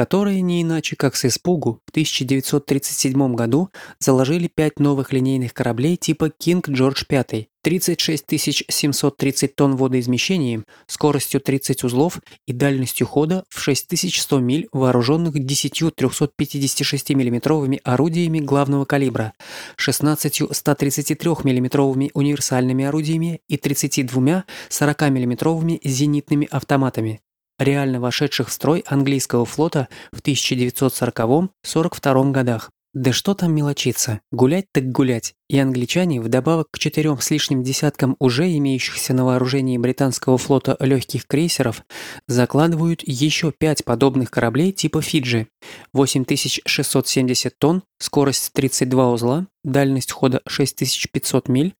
которые не иначе как с испугу в 1937 году заложили пять новых линейных кораблей типа King George V, 36 730 тонн водоизмещением, скоростью 30 узлов и дальностью хода в 6100 миль, вооруженных 10 356 миллиметровыми орудиями главного калибра, 16 133 миллиметровыми универсальными орудиями и 32 40 миллиметровыми зенитными автоматами реально вошедших в строй английского флота в 1940-42 годах. Да что там мелочиться, гулять так гулять. И англичане, вдобавок к четырем с лишним десяткам уже имеющихся на вооружении британского флота легких крейсеров, закладывают еще пять подобных кораблей типа Фиджи. 8670 тонн, скорость 32 узла, дальность хода 6500 миль,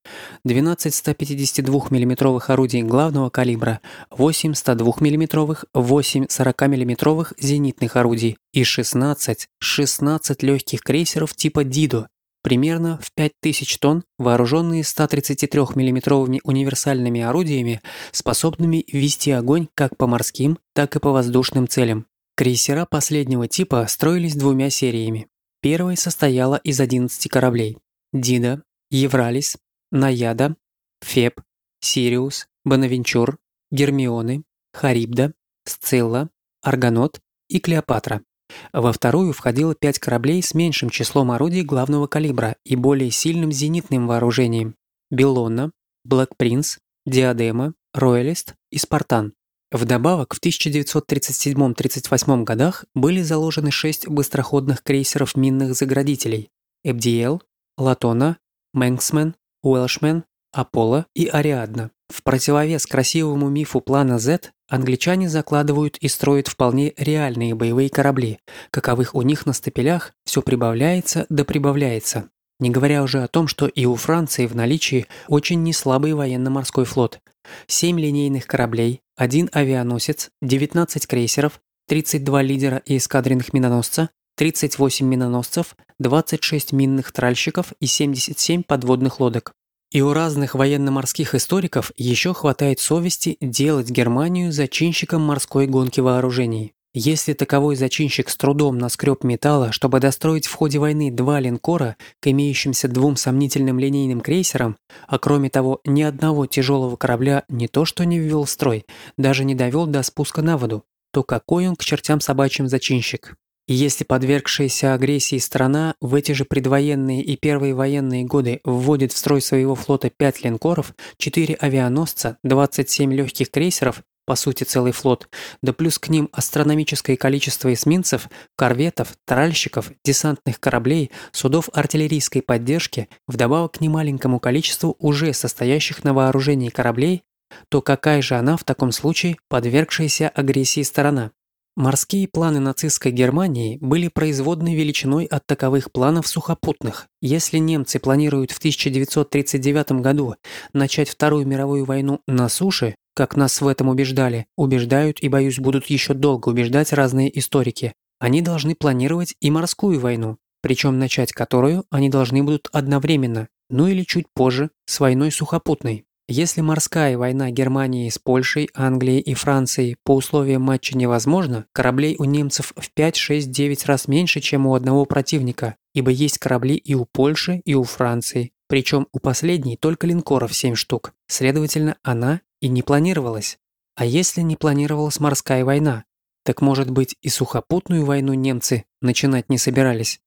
12 152 миллиметровых орудий главного калибра, 8 102 миллиметровых, 8 40 миллиметровых зенитных орудий и 16, 16 легких крейсеров типа Дидо, примерно в 5000 тонн, вооруженные 133 миллиметровыми универсальными орудиями, способными вести огонь как по морским, так и по воздушным целям. Крейсера последнего типа строились двумя сериями. Первая состояла из 11 кораблей – Дида, Евралис, Наяда, Феб, Сириус, Бонавенчур, Гермионы, Харибда, Сцилла, Аргонот и Клеопатра. Во вторую входило пять кораблей с меньшим числом орудий главного калибра и более сильным зенитным вооружением – Беллона, Блэк Принц, Диадема, Роялист и Спартан. Вдобавок, в 1937-38 годах были заложены шесть быстроходных крейсеров минных заградителей – Эбдиэл, Латона, Мэнксмен, Уэлшмен, Аполло и Ариадна. В противовес красивому мифу плана Z англичане закладывают и строят вполне реальные боевые корабли, каковых у них на стапелях все прибавляется да прибавляется. Не говоря уже о том, что и у Франции в наличии очень неслабый военно-морской флот. 7 линейных кораблей, один авианосец, 19 крейсеров, 32 лидера и эскадренных миноносца, 38 миноносцев, 26 минных тральщиков и 77 подводных лодок. И у разных военно-морских историков еще хватает совести делать Германию зачинщиком морской гонки вооружений. Если таковой зачинщик с трудом наскреб металла, чтобы достроить в ходе войны два линкора к имеющимся двум сомнительным линейным крейсерам, а кроме того ни одного тяжелого корабля не то что не ввел в строй, даже не довел до спуска на воду, то какой он к чертям собачьим зачинщик? И если подвергшаяся агрессии страна в эти же предвоенные и первые военные годы вводит в строй своего флота 5 линкоров, 4 авианосца, 27 легких крейсеров, по сути целый флот, да плюс к ним астрономическое количество эсминцев, корветов, тральщиков, десантных кораблей, судов артиллерийской поддержки, вдобавок к немаленькому количеству уже состоящих на вооружении кораблей, то какая же она в таком случае подвергшаяся агрессии сторона? Морские планы нацистской Германии были производной величиной от таковых планов сухопутных. Если немцы планируют в 1939 году начать Вторую мировую войну на суше, как нас в этом убеждали, убеждают и, боюсь, будут еще долго убеждать разные историки, они должны планировать и морскую войну, причем начать которую они должны будут одновременно, ну или чуть позже, с войной сухопутной. Если морская война Германии с Польшей, Англией и Францией по условиям матча невозможна, кораблей у немцев в 5, 6, 9 раз меньше, чем у одного противника, ибо есть корабли и у Польши, и у Франции. Причем у последней только линкоров 7 штук, следовательно, она и не планировалась. А если не планировалась морская война, так может быть и сухопутную войну немцы начинать не собирались?